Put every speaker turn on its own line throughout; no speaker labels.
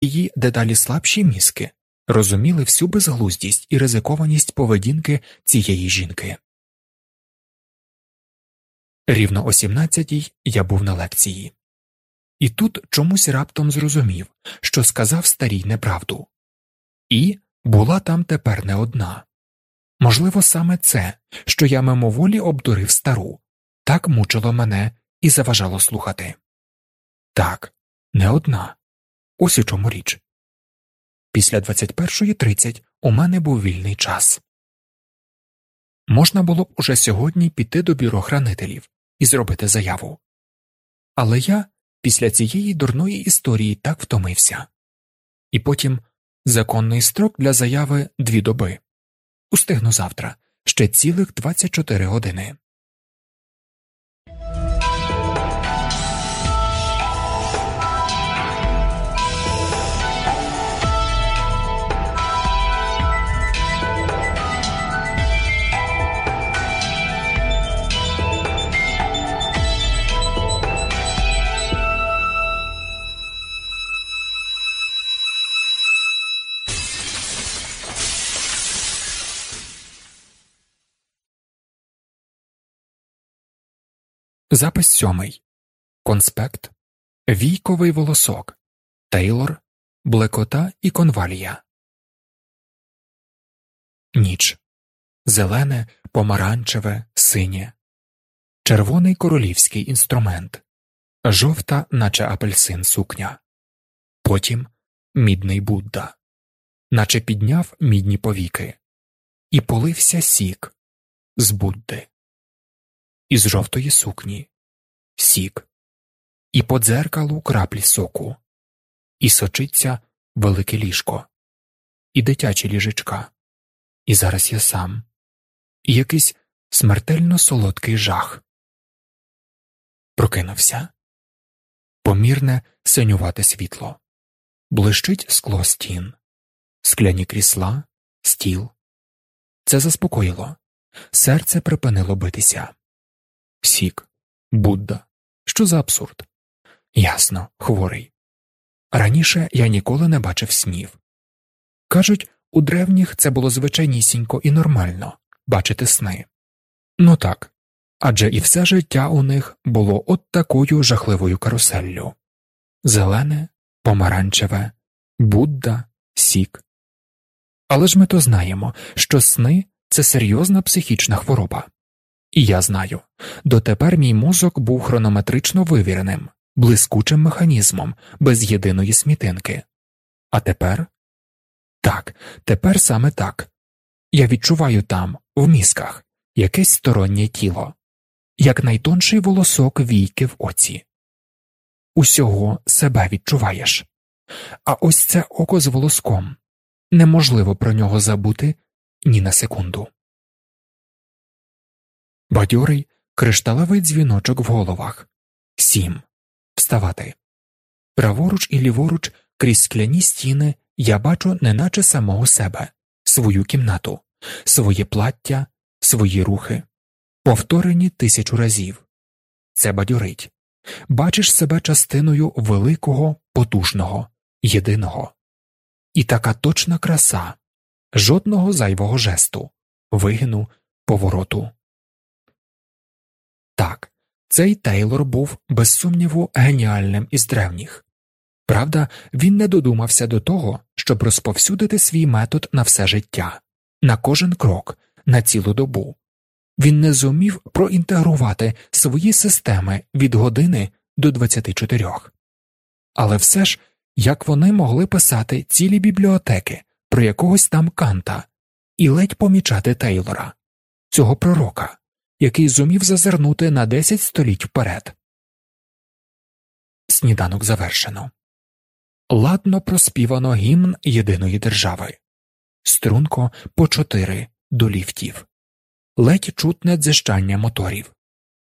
її дедалі слабші мізки розуміли всю безглуздість і ризикованість поведінки цієї жінки. Рівно о сімнадцятій я був на лекції, і тут чомусь раптом зрозумів, що сказав старій неправду, і була там тепер не одна. Можливо, саме це, що я мимоволі обдурив стару, так мучило мене і заважало слухати. Так, не одна. Ось у чому річ. Після 21.30 у мене був вільний час. Можна було б уже сьогодні піти до бюро хранителів і зробити заяву. Але я після цієї дурної історії так втомився. І потім законний строк для заяви дві доби. Устигну завтра ще цілих 24 години. Запис сьомий. Конспект. Війковий волосок. Тейлор. Блекота і конвалія. Ніч. Зелене, помаранчеве, синє, червоний королівський інструмент, жовта, наче апельсин сукня. Потім мідний Будда, наче підняв мідні повіки, і полився сік з Будди із жовтої сукні, сік, і по дзеркалу краплі соку, і сочиться велике ліжко, і дитячі ліжечка, і зараз я сам, і якийсь смертельно солодкий жах. Прокинувся. Помірне синювате світло, блищить скло стін, скляні крісла, стіл. Це заспокоїло, серце припинило битися. Сік, Будда. Що за абсурд? Ясно, хворий. Раніше я ніколи не бачив снів. Кажуть, у древніх це було звичайнісінько і нормально бачити сни. Ну так адже і все життя у них було от такою жахливою каруселлю зелене, помаранчеве, Будда, сік. Але ж ми то знаємо, що сни це серйозна психічна хвороба. І я знаю дотепер мій мозок був хронометрично вивіреним, блискучим механізмом, без єдиної смітинки. А тепер так, тепер саме так. Я відчуваю там, в мізках, якесь стороннє тіло, як найтонший волосок війки в оці. Усього себе відчуваєш. А ось це око з волоском неможливо про нього забути ні на секунду бадьорий кришталевий дзвіночок в головах сім. Вставати. Праворуч і ліворуч крізь скляні стіни я бачу неначе самого себе, свою кімнату, своє плаття, свої рухи, повторені тисячу разів. Це бадьорить. Бачиш себе частиною великого, потужного, єдиного. І така точна краса, жодного зайвого жесту, вигину, повороту. Цей Тейлор був, без сумніву, геніальним із древніх. Правда, він не додумався до того, щоб розповсюдити свій метод на все життя, на кожен крок, на цілу добу. Він не зумів проінтегрувати свої системи від години до 24. Але все ж, як вони могли писати цілі бібліотеки про якогось там канта і ледь помічати Тейлора, цього пророка який зумів зазирнути на десять століть вперед. Сніданок завершено. Ладно проспівано гімн єдиної держави, струнко по чотири до ліфтів, ледь чутне дзищання моторів,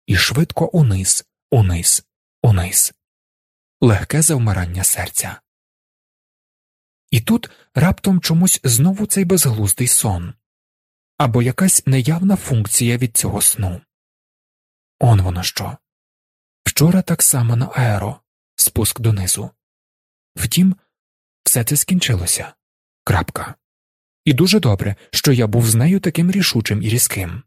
і швидко униз, униз, униз, легке завмирання серця. І тут раптом чомусь знову цей безглуздий сон або якась неявна функція від цього сну. Он воно що. Вчора так само на аеро, спуск донизу. Втім, все це скінчилося. Крапка. І дуже добре, що я був з нею таким рішучим і різким.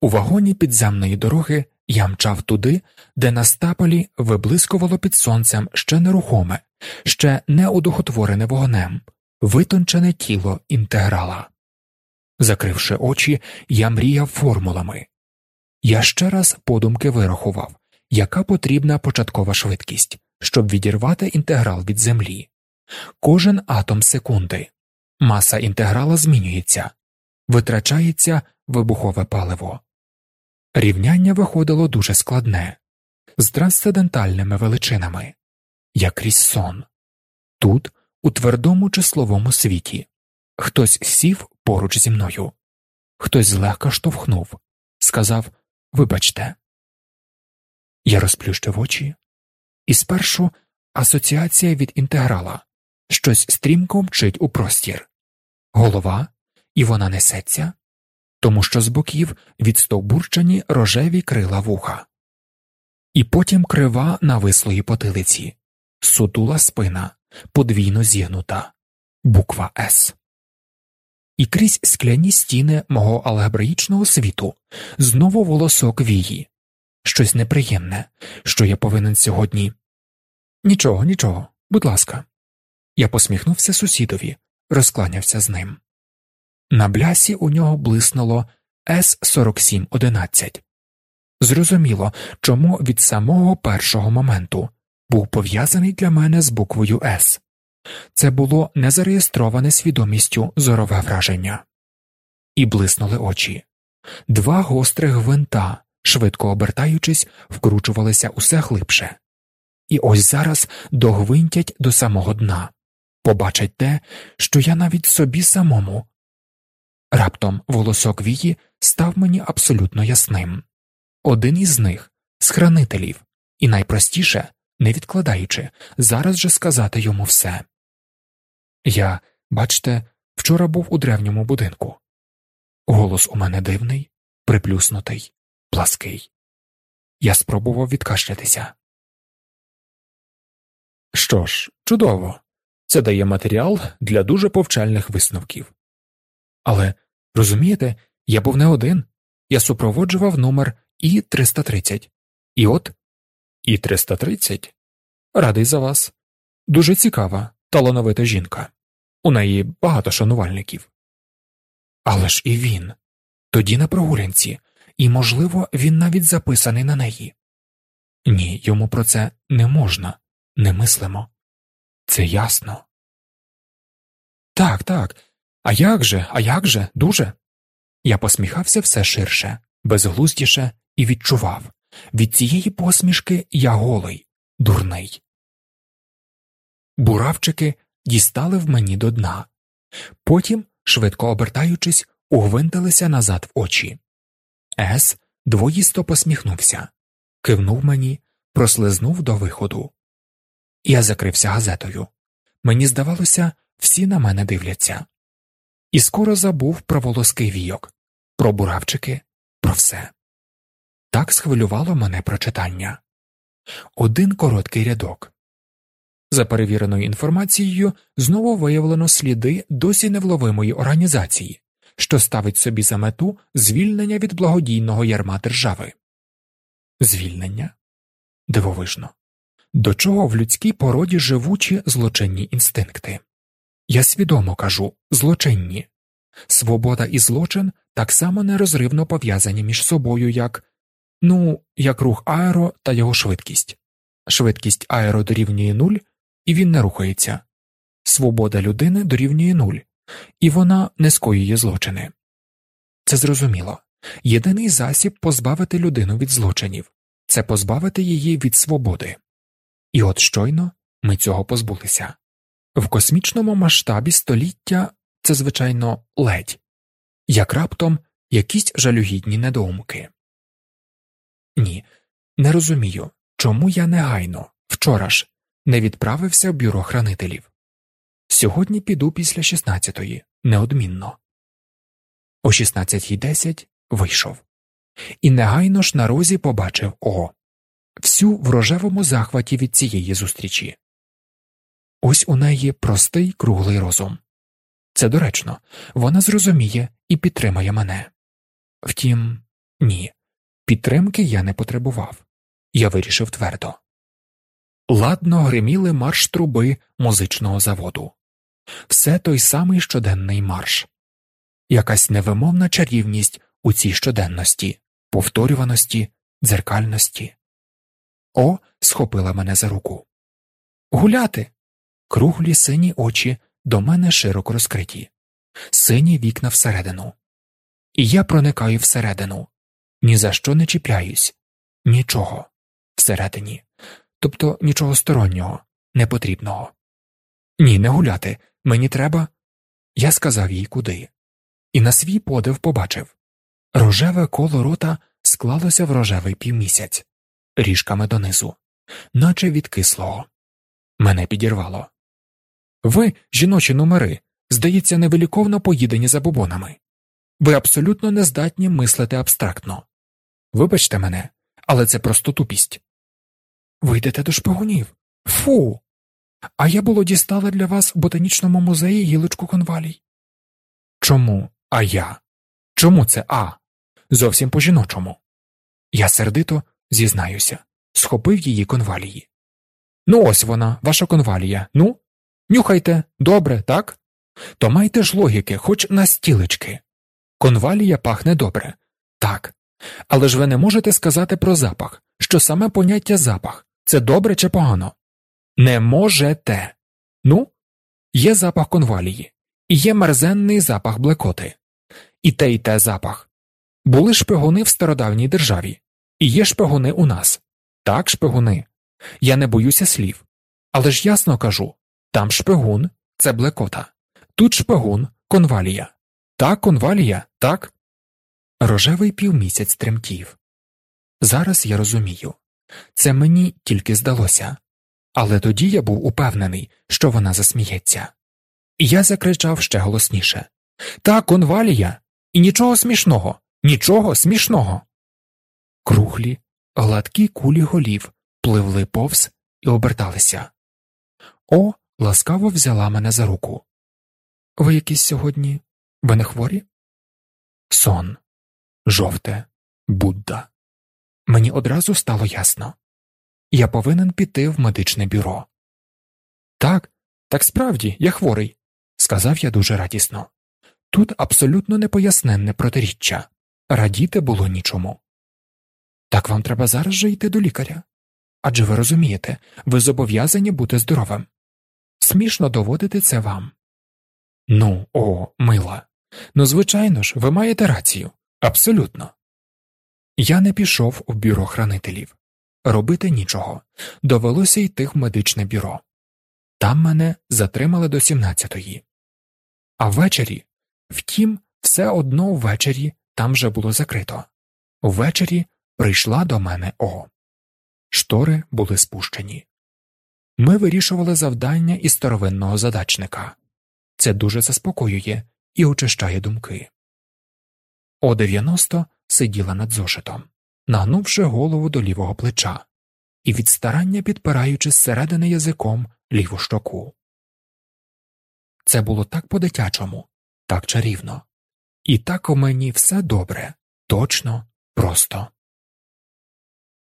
У вагоні підземної дороги я мчав туди, де на стаполі виблискувало під сонцем ще нерухоме, ще не удохотворене вогнем, витончене тіло інтеграла. Закривши очі, я мріяв формулами. Я ще раз подумки вирахував, яка потрібна початкова швидкість, щоб відірвати інтеграл від землі. Кожен атом секунди, маса інтеграла змінюється, витрачається вибухове паливо. Рівняння виходило дуже складне, з трансцендентальними величинами, як крізь сон. Тут, у твердому числовому світі, хтось сів поруч зі мною, хтось злегка штовхнув, сказав Вибачте. Я розплющив очі, і спершу асоціація від інтеграла. Щось стрімко мчить у простір, голова, і вона несеться, тому що з боків відстовбурчені рожеві крила вуха, і потім крива навислої потилиці, сутула спина, подвійно зігнута, буква С. І крізь скляні стіни мого алгебраїчного світу знову волосок вії, щось неприємне, що я повинен сьогодні. Нічого, нічого, будь ласка. Я посміхнувся сусідові, розкланявся з ним. На блясі у нього блиснуло С 4711 Зрозуміло, чому від самого першого моменту був пов'язаний для мене з буквою С. Це було незареєстроване свідомістю зорове враження, і блиснули очі. Два гострих гвинта, швидко обертаючись, вкручувалися усе глибше, і ось зараз догвинтять до самого дна, побачать те, що я навіть собі самому. Раптом волосок вії став мені абсолютно ясним один із них з хранителів, і найпростіше, не відкладаючи, зараз же сказати йому все. Я, бачте, вчора був у древньому будинку. Голос у мене дивний, приплюснутий, плаский. Я спробував відкашлятися. Що ж, чудово, це дає матеріал для дуже повчальних висновків. Але розумієте, я був не один, я супроводжував номер І 330. І от І 330? Радий за вас. Дуже цікава, талановита жінка. У неї багато шанувальників. Але ж і він тоді на прогулянці, і, можливо, він навіть записаний на неї. Ні, йому про це не можна, не мислимо. Це ясно. Так, так. А як же, а як же, дуже. Я посміхався все ширше, безглуздіше і відчував від цієї посмішки я голий, дурний. Буравчики дістали в мені до дна, потім, швидко обертаючись, угвинтилися назад в очі. Ес двоїсто посміхнувся, кивнув мені, прослизнув до виходу. Я закрився газетою. Мені здавалося, всі на мене дивляться. І скоро забув про волоский війок, про буравчики, про все. Так схвилювало мене прочитання. Один короткий рядок. За перевіреною інформацією, знову виявлено сліди досі невловимої організації, що ставить собі за мету звільнення від благодійного ярма держави. Звільнення дивовижно. До чого в людській породі живучі злочинні інстинкти? Я свідомо кажу злочинні. Свобода і злочин так само нерозривно пов'язані між собою, як ну, як рух аеро та його швидкість. Швидкість аеро дорівнює нуль, і він не рухається. Свобода людини дорівнює нуль, і вона не скоює злочини. Це зрозуміло. Єдиний засіб позбавити людину від злочинів це позбавити її від свободи. І от щойно ми цього позбулися. В космічному масштабі століття це, звичайно, ледь, як раптом якісь жалюгідні недоумки. Ні, не розумію, чому я негайно, вчора ж, не відправився в бюро хранителів. Сьогодні піду після 16-ї, неодмінно. О 16.10 вийшов, і негайно ж на розі побачив О, всю в рожевому захваті від цієї зустрічі. ось у неї простий круглий розум. Це доречно, вона зрозуміє і підтримає мене. Втім, ні, підтримки я не потребував, я вирішив твердо. Ладно гриміли марш труби музичного заводу. Все той самий щоденний марш, якась невимовна чарівність у цій щоденності, повторюваності, дзеркальності. О, схопила мене за руку. Гуляти. Круглі сині очі до мене широко розкриті, сині вікна всередину. І я проникаю всередину, ні за що не чіпляюсь, нічого всередині, тобто нічого стороннього, непотрібного. Ні, не гуляти, мені треба. Я сказав їй куди, і на свій подив побачив рожеве коло рота склалося в рожевий півмісяць, ріжками донизу, наче від кислого. Мене підірвало. Ви, жіночі номери, здається, невиліковно поїдені забобонами. Ви абсолютно не здатні мислити абстрактно. Вибачте мене, але це просто тупість. Ви йдете до шпигунів. Фу. А я було дістала для вас в ботанічному музеї гілочку конвалій. Чому а я? Чому це А? Зовсім по жіночому. Я сердито зізнаюся, схопив її конвалії. Ну, ось вона, ваша конвалія. Ну, нюхайте, добре, так? То майте ж логіки, хоч на стілечки. Конвалія пахне добре, так. Але ж ви не можете сказати про запах, що саме поняття запах це добре чи погано? Не можете. Ну, є запах конвалії, і є мерзенний запах блекоти, і те, і те запах. Були шпигуни в стародавній державі, і є шпигуни у нас. Так, шпигуни. Я не боюся слів. Але ж ясно кажу там шпигун це блекота, тут шпигун конвалія. Так, конвалія, так. Рожевий півмісяць тремтів. Зараз я розумію це мені тільки здалося, але тоді я був упевнений, що вона засміється. І я закричав ще голосніше Та конвалія, і нічого смішного, нічого смішного. Круглі, гладкі кулі голів пливли повз і оберталися. О, ласкаво взяла мене за руку. Ви якісь сьогодні? Ви не хворі? Сон, жовте, Будда. Мені одразу стало ясно я повинен піти в медичне бюро. Так, так справді, я хворий, сказав я дуже радісно. Тут абсолютно непоясненне протиріччя радіти було нічому. Так вам треба зараз же йти до лікаря. Адже ви розумієте, ви зобов'язані бути здоровим. Смішно доводити це вам. Ну, о, мила. Ну, звичайно ж, ви маєте рацію. Абсолютно. Я не пішов у бюро хранителів. Робити нічого. Довелося йти в медичне бюро. Там мене затримали до 17-ї. А ввечері, втім, все одно ввечері там вже було закрито. Ввечері прийшла до мене О. Штори були спущені. Ми вирішували завдання із старовинного задачника. Це дуже заспокоює і очищає думки. О 90 сиділа над зошитом, нагнувши голову до лівого плеча і від старання підпираючи зсередини язиком ліву щоку. Це було так по дитячому, так чарівно, і так у мені все добре, точно, просто.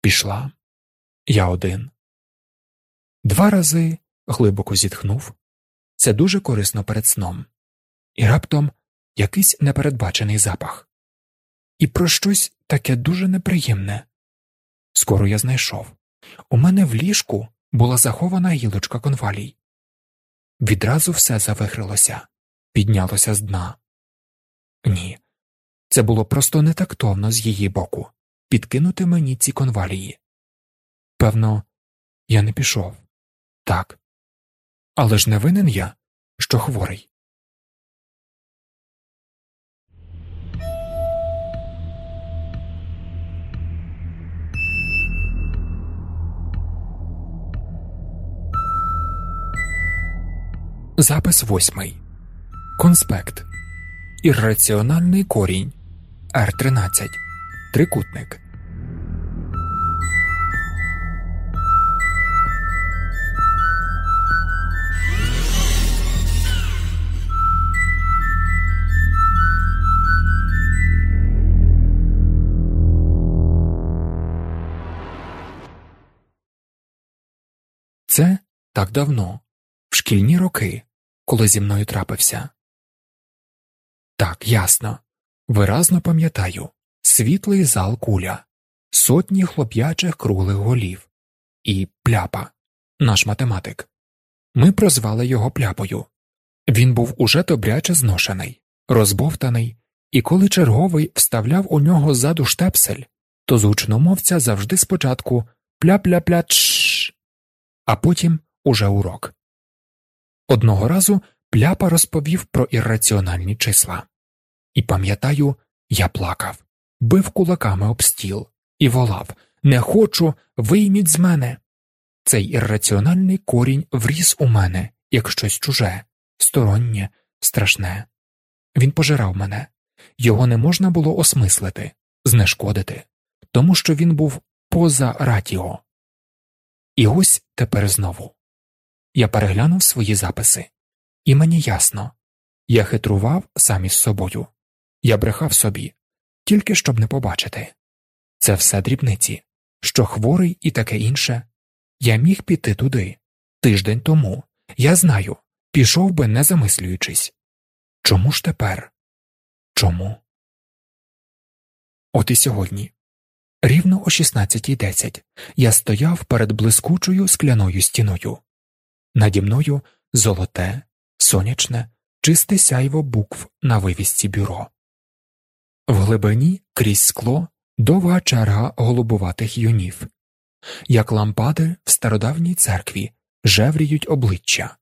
Пішла я один. Два рази глибоко зітхнув це дуже корисно перед сном, і раптом якийсь непередбачений запах, і про щось таке дуже неприємне. Скоро я знайшов у мене в ліжку була захована гілочка конвалій. Відразу все завихрилося, піднялося з дна. Ні, це було просто нетактовно з її боку підкинути мені ці конвалії. Певно, я не пішов. Так. Але ж не винен я, що хворий. Запис восьмий. Конспект. Ірраціональний корінь. Р13. Трикутник. Це так давно шкільні роки, коли зі мною трапився. Так, ясно. Виразно пам'ятаю світлий зал куля, сотні хлоп'ячих круглих голів і пляпа, наш математик. Ми прозвали його пляпою. Він був уже добряче зношений, розбовтаний, і коли черговий вставляв у нього ззаду штепсель, то з завжди спочатку пля-пля-пля чш, а потім уже урок. Одного разу пляпа розповів про ірраціональні числа. І пам'ятаю, я плакав, бив кулаками об стіл і волав Не хочу, вийміть з мене. Цей ірраціональний корінь вріс у мене, як щось чуже, стороннє, страшне. Він пожирав мене, його не можна було осмислити, знешкодити, тому що він був поза ратіо. І ось тепер знову. Я переглянув свої записи, і мені ясно я хитрував сам із собою, я брехав собі, тільки щоб не побачити. Це все дрібниці, що хворий і таке інше. Я міг піти туди. Тиждень тому. Я знаю, пішов би, не замислюючись. Чому ж тепер? Чому? От і сьогодні. Рівно о 16.10 я стояв перед блискучою скляною стіною. Наді мною золоте, сонячне, чисте сяйво букв на вивісці бюро. В глибині крізь скло довга черга голубуватих юнів, як лампади в стародавній церкві жевріють обличчя.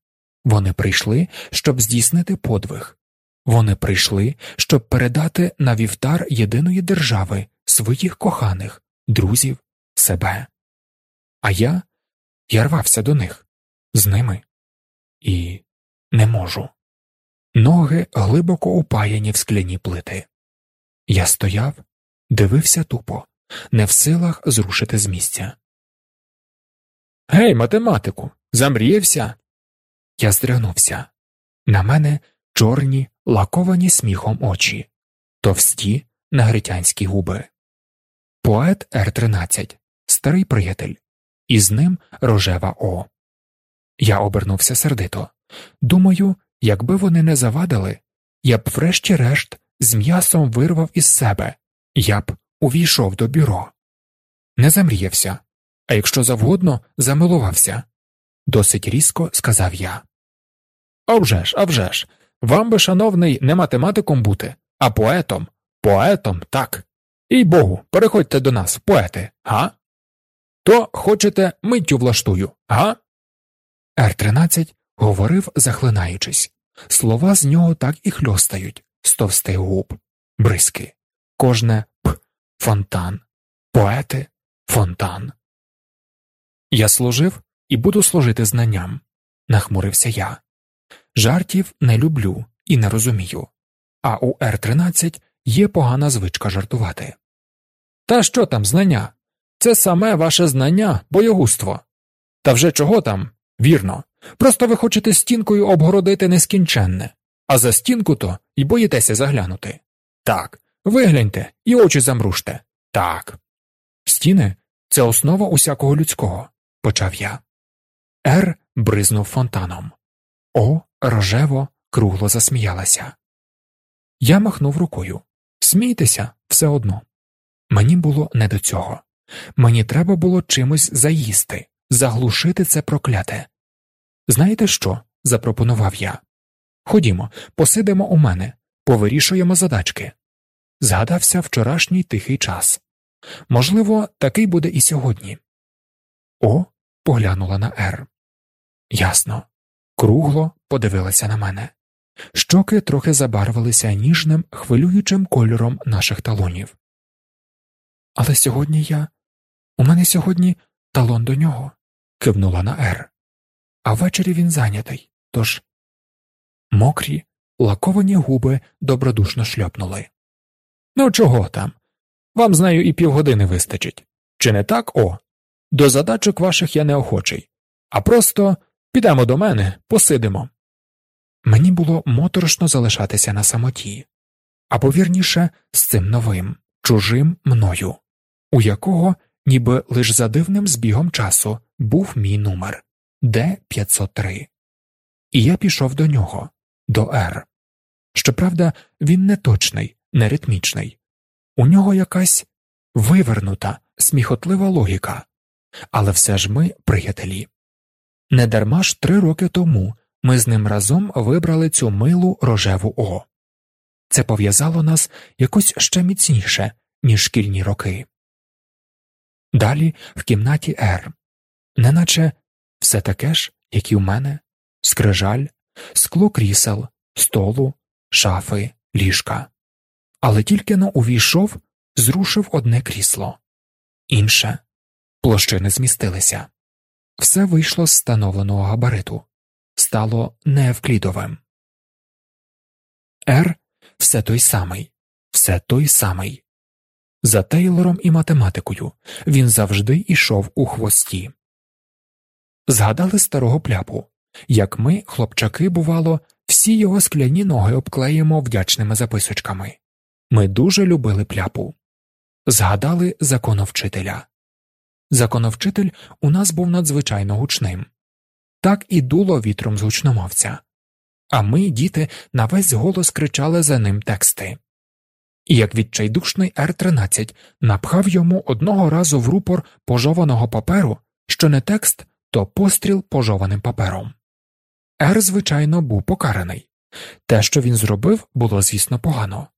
Вони прийшли, щоб здійснити подвиг, вони прийшли, щоб передати на вівтар єдиної держави своїх коханих, друзів, себе. А я я рвався до них, з ними, і не можу. Ноги глибоко упаяні в скляні плити. Я стояв, дивився тупо, не в силах зрушити з місця. Гей, математику, замріявся. Я здригнувся. На мене чорні, лаковані сміхом очі, товсті нагритянські губи. Поет Р 13 старий приятель, і з ним рожева О. Я обернувся сердито. Думаю, якби вони не завадили, я б, врешті-решт, з м'ясом вирвав із себе, я б увійшов до бюро. Не замріявся, а якщо завгодно, замилувався. Досить різко сказав я. «А вже ж, а вже ж, вам би, шановний, не математиком бути, а поетом. Поетом, так. І богу, переходьте до нас, поети, га? То хочете, миттю влаштую, га? Р 13 говорив, захлинаючись. Слова з нього так і хльостають, з товстих губ, бризки, кожне п, фонтан, поети, фонтан. Я служив і буду служити знанням, нахмурився я. Жартів не люблю і не розумію, а у Р 13 є погана звичка жартувати. Та що там знання? Це саме ваше знання, боєгуство. Та вже чого там? Вірно. Просто ви хочете стінкою обгородити нескінченне, а за стінку то й боїтеся заглянути. Так, вигляньте і очі замруште. Так. Стіни це основа усякого людського, почав я. Р бризнув фонтаном. О, рожево, кругло засміялася. Я махнув рукою. Смійтеся все одно. Мені було не до цього. Мені треба було чимось заїсти, заглушити це прокляте. Знаєте що? запропонував я. Ходімо, посидимо у мене, повирішуємо задачки. Згадався вчорашній тихий час. Можливо, такий буде і сьогодні. О, поглянула на Р. Ясно. Кругло подивилася на мене. Щоки трохи забарвилися ніжним, хвилюючим кольором наших талонів. Але сьогодні я. У мене сьогодні талон до нього, кивнула на Р. А ввечері він зайнятий, тож мокрі, лаковані губи добродушно шльопнули. Ну, чого там? Вам з нею і півгодини вистачить. Чи не так, о? До задачок ваших я неохочий, а просто підемо до мене, посидимо. Мені було моторошно залишатися на самоті, або вірніше з цим новим, чужим мною, у якого, ніби лиш за дивним збігом часу, був мій номер, Д 503 І я пішов до нього, до Р. Щоправда, він не точний, не ритмічний. У нього якась вивернута, сміхотлива логіка, але все ж ми приятелі. Недарма ж три роки тому ми з ним разом вибрали цю милу рожеву О. Це пов'язало нас якось ще міцніше, ніж шкільні роки. Далі в кімнаті Р, неначе все таке ж, як і в мене, скрижаль, скло крісел, столу, шафи, ліжка. Але тільки но увійшов, зрушив одне крісло, інше площини змістилися. Все вийшло з встановленого габариту, стало неевклідовим. Р все той самий, все той самий. За Тейлором і математикою він завжди йшов у хвості. Згадали старого пляпу, як ми, хлопчаки, бувало, всі його скляні ноги обклеїмо вдячними записочками. Ми дуже любили пляпу. Згадали законовчителя. Законовчитель у нас був надзвичайно гучним. Так і дуло вітром з гучномовця. А ми, діти, на весь голос кричали за ним тексти. І як відчайдушний Р 13 напхав йому одного разу в рупор пожованого паперу, що не текст, то постріл пожованим папером. Р, звичайно, був покараний. Те, що він зробив, було, звісно, погано.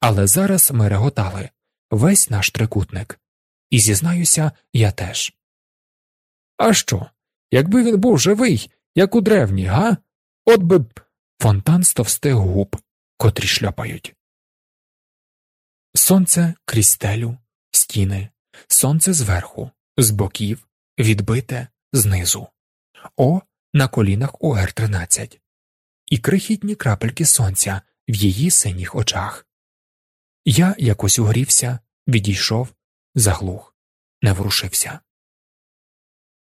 Але зараз ми реготали весь наш трикутник. І зізнаюся, я теж. А що? Якби він був живий, як у древні, га? От би б. Фонтан з товстих губ, котрі шляпають. Сонце крізь стелю, стіни, сонце зверху, з боків, відбите знизу, О на колінах у Р 13 і крихітні крапельки сонця в її синіх очах. Я якось угрівся, відійшов, заглух, не ворушився.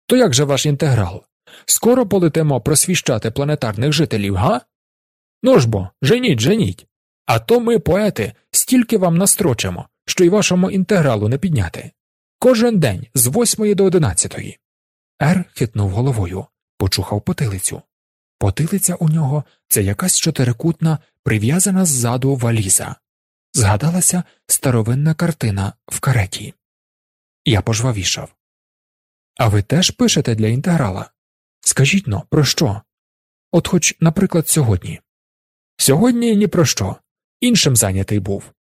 То як же ваш інтеграл? Скоро полетимо просвіщати планетарних жителів, га? Ну ж бо, женіть, женіть. А то ми, поети, стільки вам настрочимо, що й вашому інтегралу не підняти. Кожен день з восьмої до одинадцятої. Ер хитнув головою, почухав потилицю. Потилиця у нього це якась чотирикутна, прив'язана ззаду валіза. Згадалася старовинна картина в кареті. Я пожвавішав. А ви теж пишете для інтеграла? Скажіть но, про що? От хоч, наприклад, сьогодні. Сьогодні ні про що. Іншим зайнятий був.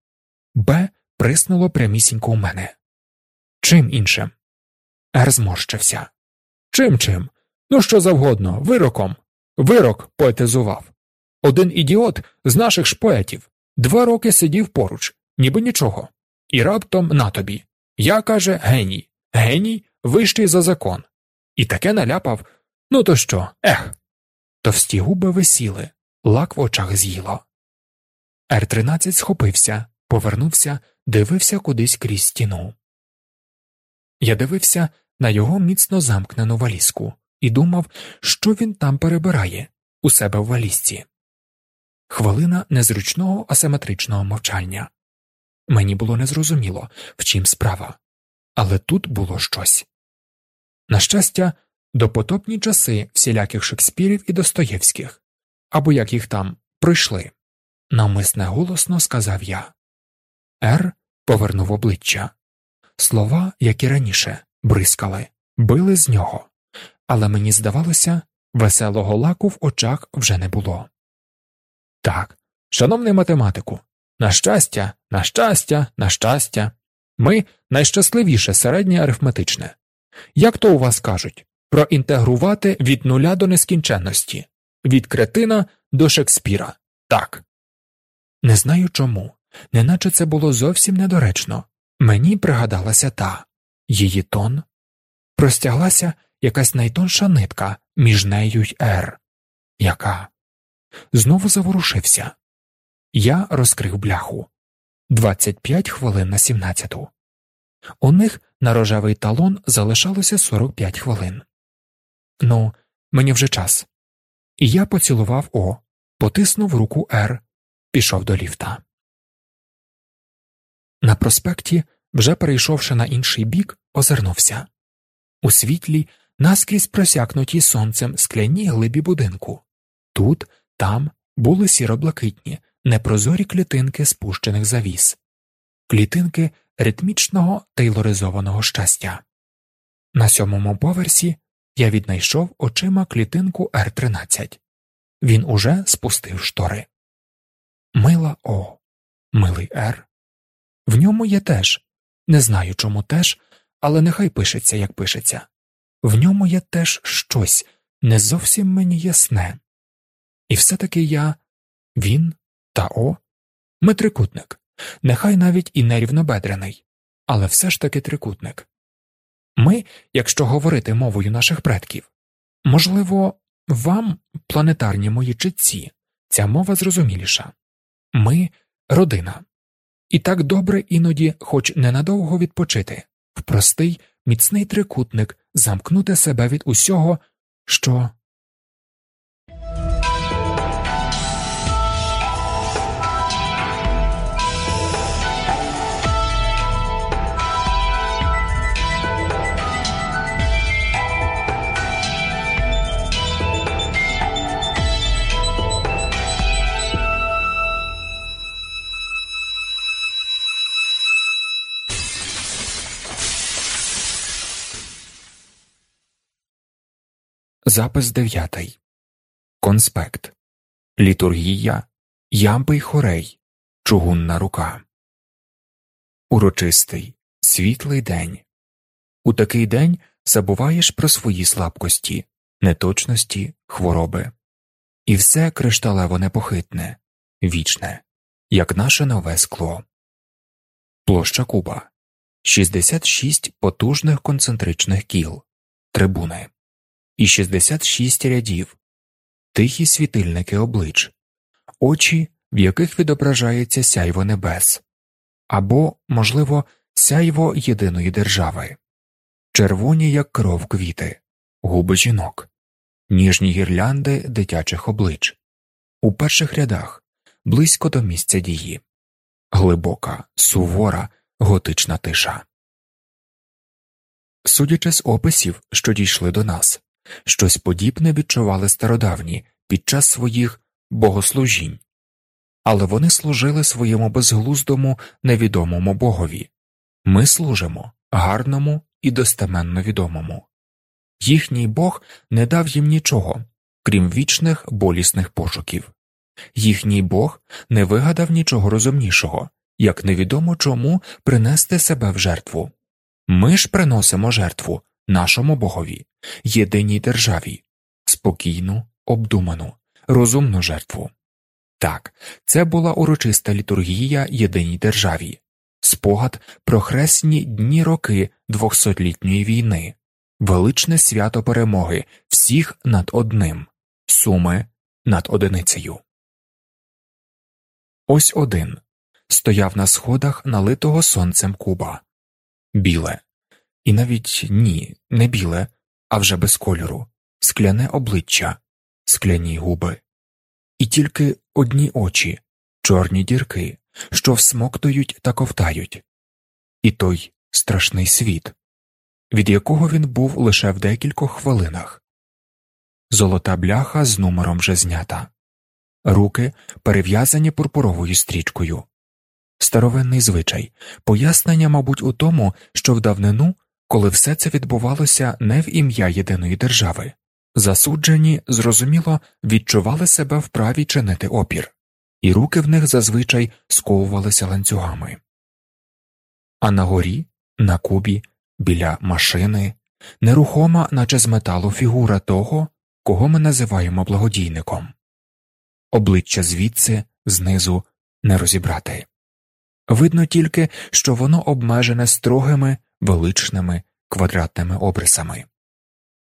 Б приснуло прямісінько у мене. Чим іншим? Р зморщився. Чим чим? Ну, що завгодно, вироком. Вирок поетизував. Один ідіот з наших ж поетів два роки сидів поруч, ніби нічого. І раптом на тобі. Я каже, геній, геній вищий за закон. І таке наляпав. Ну то що, ех. Товсті губи висіли, лак в очах з'їло. Р 13 схопився, повернувся, дивився кудись крізь стіну. Я дивився на його міцно замкнену валізку і думав, що він там перебирає у себе в валізці. Хвилина незручного асиметричного мовчання. Мені було незрозуміло, в чим справа, але тут було щось. На щастя, допотопні часи всіляких Шекспірів і Достоєвських, або як їх там пройшли. Намисне голосно сказав я. Р повернув обличчя. Слова, як і раніше, бризкали, били з нього, але мені здавалося, веселого лаку в очах вже не було. Так, шановний математику, на щастя, на щастя, на щастя, ми найщасливіше середнє арифметичне. Як то у вас кажуть, проінтегрувати від нуля до нескінченності, від кретина до Шекспіра. Так. Не знаю чому, неначе це було зовсім недоречно. Мені пригадалася та її тон, простяглася якась найтонша нитка між нею й Р. Яка? Знову заворушився. Я розкрив бляху 25 хвилин на 17. У них на рожевий талон залишалося 45 хвилин. Ну, мені вже час. І я поцілував О, потиснув руку Р, пішов до ліфта. На проспекті, вже перейшовши на інший бік, озирнувся. У світлі, наскрізь просякнуті сонцем скляні глибі будинку. Тут, там були сіроблакитні, непрозорі клітинки спущених завіс, клітинки ритмічного тейлоризованого щастя. На сьомому поверсі я віднайшов очима клітинку Р 13 Він уже спустив штори. Мила О, милий Р. В ньому є теж. Не знаю, чому теж, але нехай пишеться, як пишеться. В ньому є теж щось не зовсім мені ясне. І все таки я він та О, ми трикутник, нехай навіть і нерівнобедрений, але все ж таки трикутник. Ми, якщо говорити мовою наших предків, можливо, вам, планетарні мої читці, ця мова зрозуміліша ми родина, і так добре іноді, хоч ненадовго відпочити, простий, міцний трикутник замкнути себе від усього, що Запис дев'ятий. Конспект. Літургія. Ямбий хорей. Чугунна рука. Урочистий. Світлий день. У такий день забуваєш про свої слабкості, неточності, хвороби. І все кришталево непохитне, вічне, як наше нове скло. Площа Куба 66 потужних концентричних кіл. Трибуни і 66 рядів, тихі світильники облич, очі, в яких відображається сяйво небес, або, можливо, сяйво єдиної держави, червоні, як кров квіти, губи жінок, ніжні гірлянди дитячих облич, у перших рядах, близько до місця дії, глибока, сувора, готична тиша. Судячи з описів, що дійшли до нас, Щось подібне відчували стародавні під час своїх богослужінь, але вони служили своєму безглуздому невідомому богові ми служимо гарному і достеменно відомому. Їхній Бог не дав їм нічого, крім вічних болісних пошуків, їхній Бог не вигадав нічого розумнішого, як невідомо чому принести себе в жертву. Ми ж приносимо жертву нашому богові, єдиній державі, спокійну, обдуману, розумну жертву. Так, це була урочиста літургія єдиній державі, спогад про хресні дні роки двохсотлітньої війни, величне свято перемоги всіх над одним, суми над одиницею. Ось один стояв на сходах налитого сонцем куба, біле, і навіть ні, не біле, а вже без кольору, скляне обличчя, скляні губи, і тільки одні очі, чорні дірки, що всмоктують та ковтають, і той страшний світ, від якого він був лише в декількох хвилинах. Золота бляха з номером вже знята, руки перев'язані пурпуровою стрічкою. Старовинний звичай, пояснення, мабуть, у тому, що в давнину коли все це відбувалося не в ім'я єдиної держави, засуджені, зрозуміло, відчували себе вправі чинити опір, і руки в них зазвичай сковувалися ланцюгами. А на горі, на кубі, біля машини, нерухома, наче з металу фігура того, кого ми називаємо благодійником, обличчя звідси, знизу не розібрати. Видно тільки, що воно обмежене строгими величними квадратними обрисами.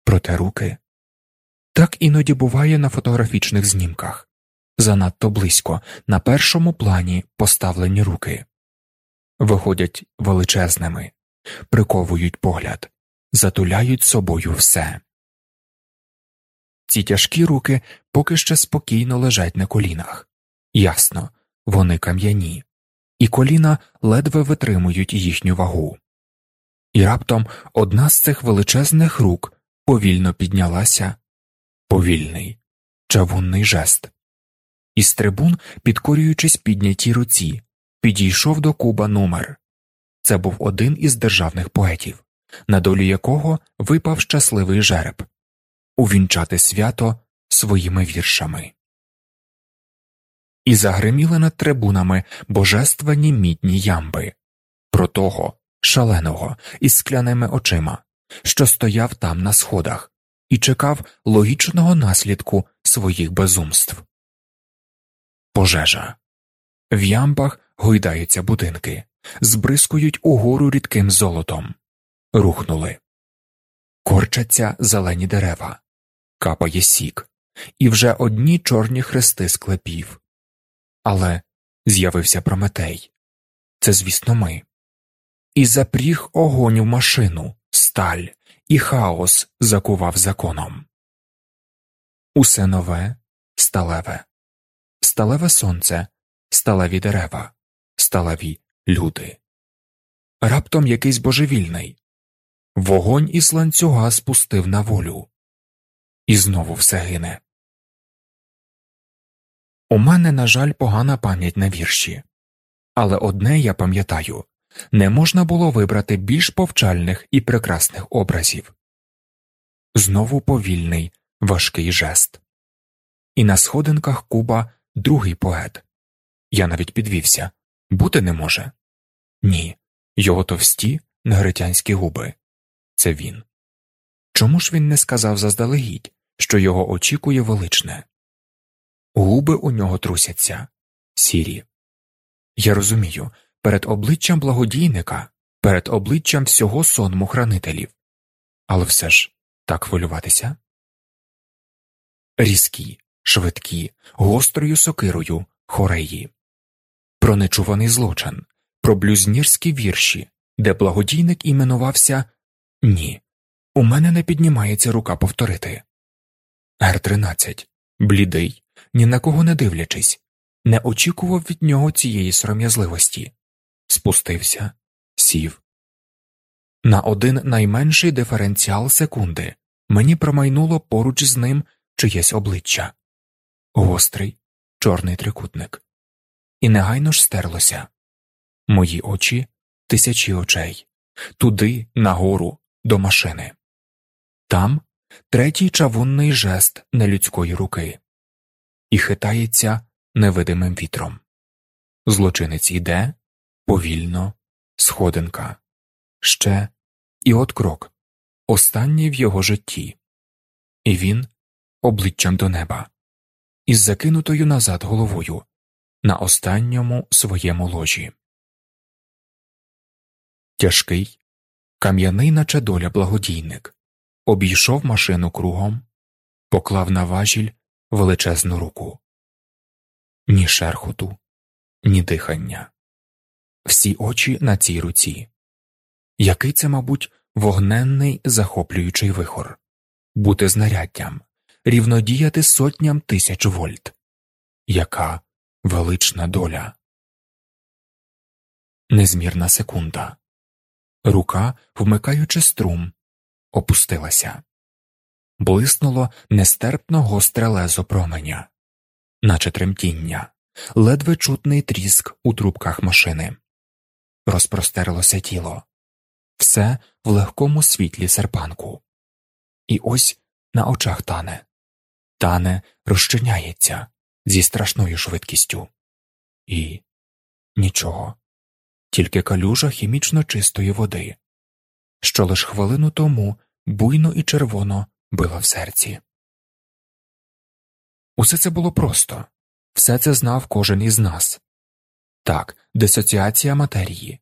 Проте руки так іноді буває на фотографічних знімках. Занадто близько, на першому плані поставлені руки, виходять величезними, приковують погляд, затуляють собою все. Ці тяжкі руки поки ще спокійно лежать на колінах. Ясно, вони кам'яні, і коліна ледве витримують їхню вагу і раптом одна з цих величезних рук повільно піднялася повільний, чавунний жест. Із трибун, підкорюючись піднятій руці, підійшов до Куба номер. Це був один із державних поетів, на долю якого випав щасливий жереб увінчати свято своїми віршами. І загриміли над трибунами божественні мідні ямби про того шаленого із скляними очима, що стояв там на сходах, і чекав логічного наслідку своїх безумств. Пожежа в ямбах гойдаються будинки, збризкують угору рідким золотом, рухнули, корчаться зелені дерева, капає сік, і вже одні чорні хрести склепів. Але з'явився Прометей це, звісно, ми. І запріг огонь в машину, сталь, і хаос закував законом. Усе нове, сталеве, сталеве сонце, сталеві дерева, сталеві люди. Раптом якийсь божевільний вогонь із ланцюга спустив на волю, і знову все гине. У мене, на жаль, погана пам'ять на вірші, але одне я пам'ятаю не можна було вибрати більш повчальних і прекрасних образів. Знову повільний, важкий жест. І на сходинках Куба другий поет. Я навіть підвівся бути не може. Ні, його товсті негритянські губи. Це він. Чому ж він не сказав заздалегідь, що його очікує величне? Губи у нього трусяться, сірі. Я розумію, перед обличчям благодійника, перед обличчям всього сонму хранителів, але все ж так хвилюватися. Різкі, швидкі, гострою сокирою хореї, про нечуваний злочин, про блюзнірські вірші, де благодійник іменувався Ні. У мене не піднімається рука повторити. Гер 13 блідий, ні на кого не дивлячись, не очікував від нього цієї сором'язливості спустився, сів. На один найменший диференціал секунди мені промайнуло поруч з ним чиєсь обличчя гострий, чорний трикутник, і негайно ж стерлося мої очі тисячі очей, туди, нагору, до машини. Там третій чавунний жест нелюдської руки, і хитається невидимим вітром. Злочинець іде, повільно, сходинка, ще і от крок, останній в його житті, і він обличчям до неба, із закинутою назад головою на останньому своєму ложі. Тяжкий, кам'яний, наче доля благодійник, обійшов машину кругом, поклав на важіль величезну руку, ні шерхоту, ні дихання всі очі на цій руці. Який це, мабуть, вогненний захоплюючий вихор, бути знаряддям, рівнодіяти сотням тисяч вольт. Яка велична доля. Незмірна секунда. Рука, вмикаючи струм, опустилася. Блиснуло нестерпно гостре лезо променя, наче тремтіння, ледве чутний тріск у трубках машини розпростерлося тіло, все в легкому світлі серпанку. І ось на очах тане, тане розчиняється зі страшною швидкістю. І нічого, тільки калюжа хімічно чистої води, що лиш хвилину тому буйно і червоно била в серці. Усе це було просто, все це знав кожен із нас, так, дисоціація матерії,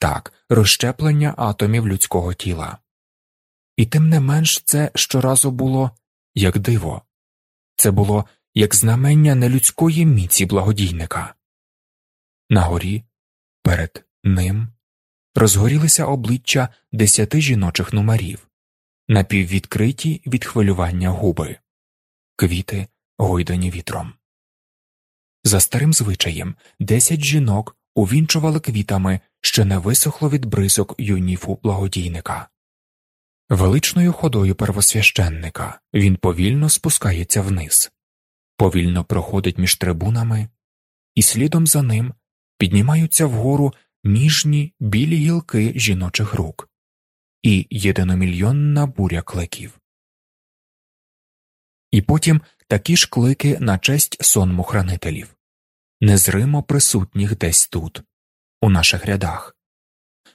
так, розщеплення атомів людського тіла. І тим не менш це щоразу було як диво, це було як знамення нелюдської міці благодійника. На горі, перед ним, розгорілися обличчя десяти жіночих номерів, напіввідкриті від хвилювання губи, квіти гойдані вітром. За старим звичаєм, десять жінок увінчували квітами, що не висохло від бризок юніфу благодійника. Величною ходою первосвященника він повільно спускається вниз, повільно проходить між трибунами, і слідом за ним піднімаються вгору ніжні білі гілки жіночих рук і єдиномільйонна буря кликів. І потім такі ж клики на честь сонму хранителів, незримо присутніх десь тут, у наших рядах.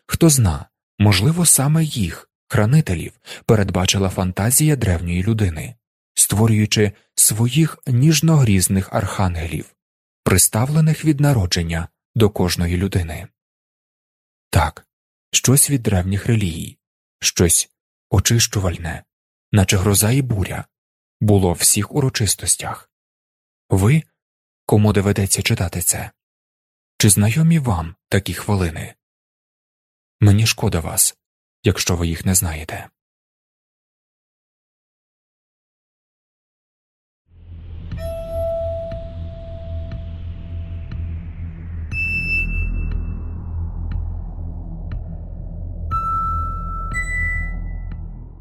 Хто зна, можливо, саме їх, хранителів, передбачила фантазія древньої людини, створюючи своїх ніжно-грізних архангелів, приставлених від народження до кожної людини. Так, щось від древніх релігій, щось очищувальне, наче гроза і буря, було в всіх урочистостях. Ви, кому доведеться читати це, чи знайомі вам такі хвилини? Мені шкода вас, якщо ви їх не знаєте.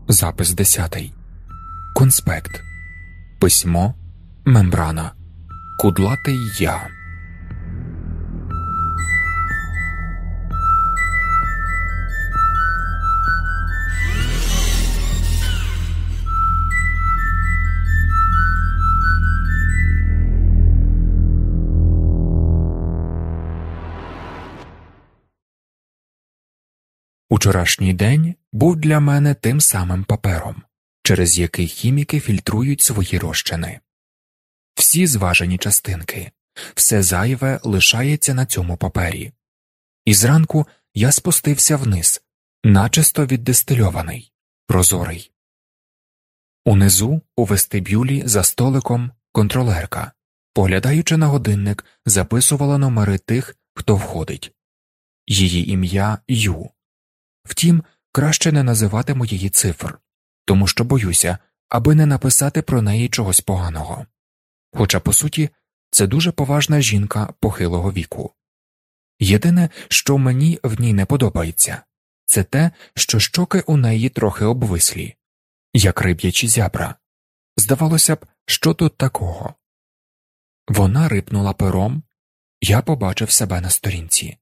Запис 10. Конспект Письмо Мембрана Кудлатий Я. Учорашній день був для мене тим самим папером, через який хіміки фільтрують свої розчини. Всі зважені частинки, все зайве лишається на цьому папері, і зранку я спустився вниз, начисто віддистильований, прозорий. Унизу, у вестибюлі, за столиком, контролерка, поглядаючи на годинник, записувала номери тих, хто входить. Її ім'я Ю. Втім, краще не називатиму її цифр, тому що боюся, аби не написати про неї чогось поганого. Хоча, по суті, це дуже поважна жінка похилого віку. Єдине, що мені в ній не подобається, це те, що щоки у неї трохи обвислі, як риб'ячі зябра. Здавалося б, що тут такого. Вона рипнула пером, я побачив себе на сторінці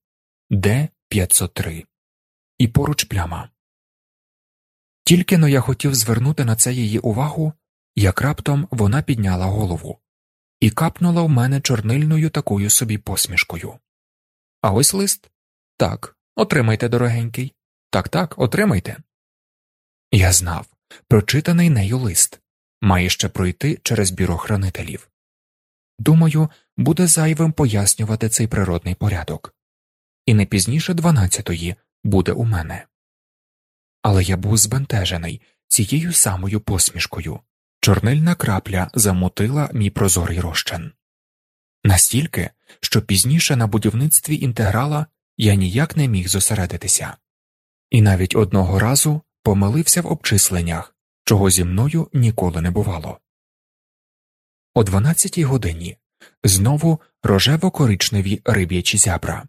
Д 503 і поруч пляма. Тільки но я хотів звернути на це її увагу, як раптом вона підняла голову і капнула в мене чорнильною такою собі посмішкою. А ось лист так, отримайте, дорогенький. Так, так, отримайте. Я знав прочитаний нею лист має ще пройти через бюро хранителів. Думаю, буде зайвим пояснювати цей природний порядок. І не пізніше дванадцятої буде у мене. Але я був збентежений цією самою посмішкою. Чорнильна крапля замотила мій прозорий розчин. Настільки, що пізніше на будівництві інтеграла я ніяк не міг зосередитися, і навіть одного разу помилився в обчисленнях, чого зі мною ніколи не бувало. О дванадцятій годині знову рожево коричневі риб'ячі зябра,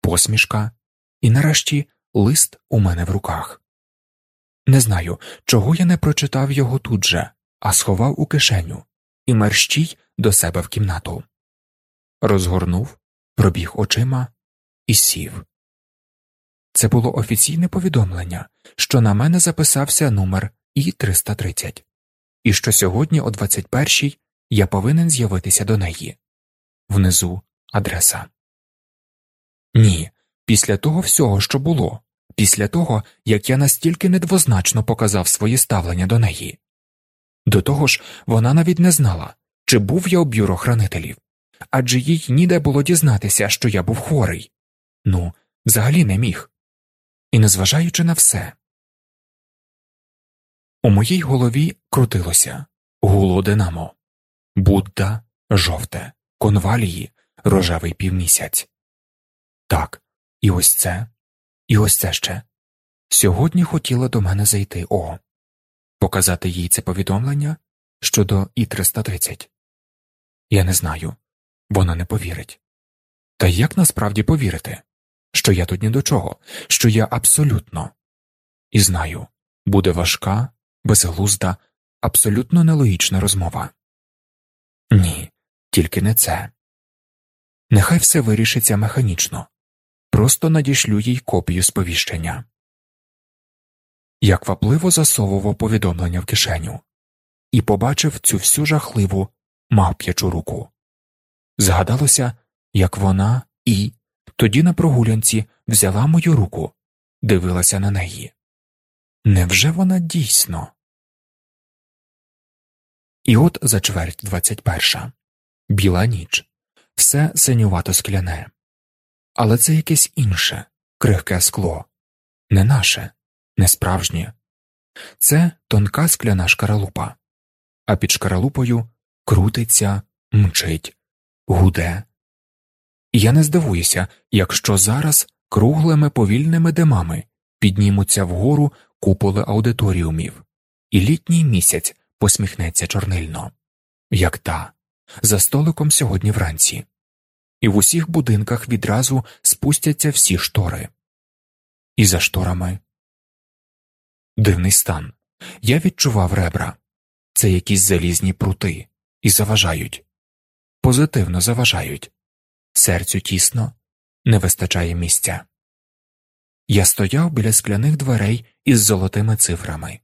посмішка, і нарешті лист у мене в руках. Не знаю, чого я не прочитав його тут же, а сховав у кишеню і мерщій до себе в кімнату. Розгорнув, пробіг очима і сів. Це було офіційне повідомлення, що на мене записався номер І 330 і що сьогодні, о 21-й, я повинен з'явитися до неї. Внизу адреса. Ні, після того всього, що було, після того, як я настільки недвозначно показав своє ставлення до неї. До того ж, вона навіть не знала, чи був я у бюро хранителів, адже їй ніде було дізнатися, що я був хворий ну, взагалі не міг. І незважаючи на все, у моїй голові крутилося гуло Динамо, Будда жовте, конвалії, рожевий півмісяць. Так, і ось це, і ось це ще. Сьогодні хотіла до мене зайти О, показати їй це повідомлення щодо І 330. Я не знаю, вона не повірить. Та як насправді повірити, що я тут ні до чого, що я абсолютно і знаю, буде важка, безглузда, абсолютно нелогічна розмова. Ні, тільки не це. Нехай все вирішиться механічно, просто надішлю їй копію сповіщення. Я квапливо засовував повідомлення в кишеню і побачив цю всю жахливу мавп'ячу руку. Згадалося, як вона і тоді на прогулянці взяла мою руку, дивилася на неї. Невже вона дійсно? І от за чверть двадцять перша біла ніч, все синювато скляне, але це якесь інше, крихке скло, не наше, не справжнє. Це тонка скляна шкаралупа, а під шкаралупою крутиться, мчить, гуде. Я не здивуюся, якщо зараз круглими повільними димами піднімуться вгору куполи аудиторіумів, і літній місяць посміхнеться чорнильно, як та, за столиком сьогодні вранці, і в усіх будинках відразу спустяться всі штори. І за шторами дивний стан. Я відчував ребра це якісь залізні прути, і заважають, позитивно заважають, серцю тісно, не вистачає місця. Я стояв біля скляних дверей із золотими цифрами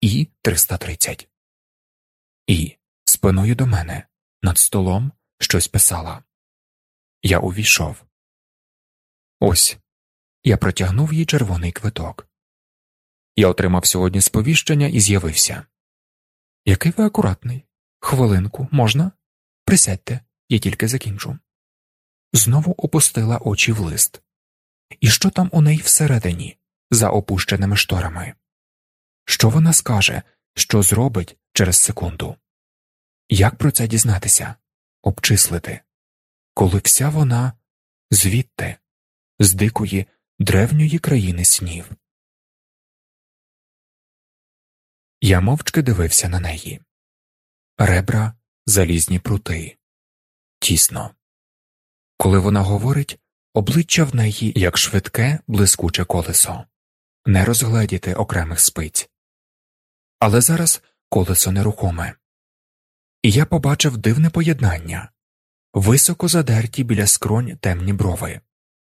і 330. І спиною до мене над столом щось писала. Я увійшов. Ось я протягнув їй червоний квиток. Я отримав сьогодні сповіщення і з'явився. Який ви акуратний. Хвилинку, можна? Присядьте, я тільки закінчу. Знову опустила очі в лист. І що там у неї всередині, за опущеними шторами? Що вона скаже, що зробить через секунду? Як про це дізнатися, обчислити, коли вся вона звідти, з дикої древньої країни снів? Я мовчки дивився на неї. Ребра, залізні прути, тісно. Коли вона говорить, обличчя в неї як швидке, блискуче колесо, не розгледіти окремих спиць. Але зараз колесо нерухоме. І я побачив дивне поєднання високо задерті біля скронь темні брови,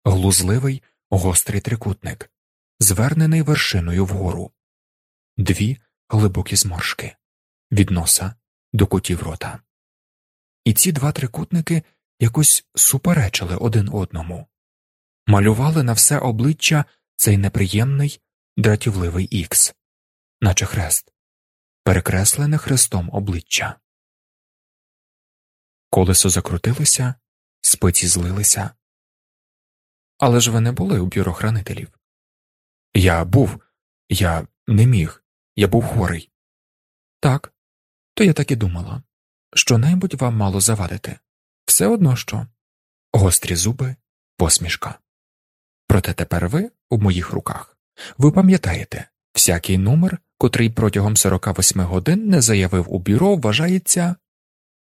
глузливий гострий трикутник, звернений вершиною вгору, дві глибокі зморшки від носа до кутів рота. І ці два трикутники якось суперечили один одному, малювали на все обличчя цей неприємний дратівливий ікс, наче хрест, перекреслене хрестом обличчя. Колесо закрутилося, спиці злилися. Але ж ви не були у бюро хранителів. Я був, я не міг. Я був хворий. Так, то я так і думала. Що небудь вам мало завадити. Все одно що. Гострі зуби, посмішка. Проте тепер ви у моїх руках. Ви пам'ятаєте, всякий номер, котрий протягом 48 годин не заявив у бюро, вважається.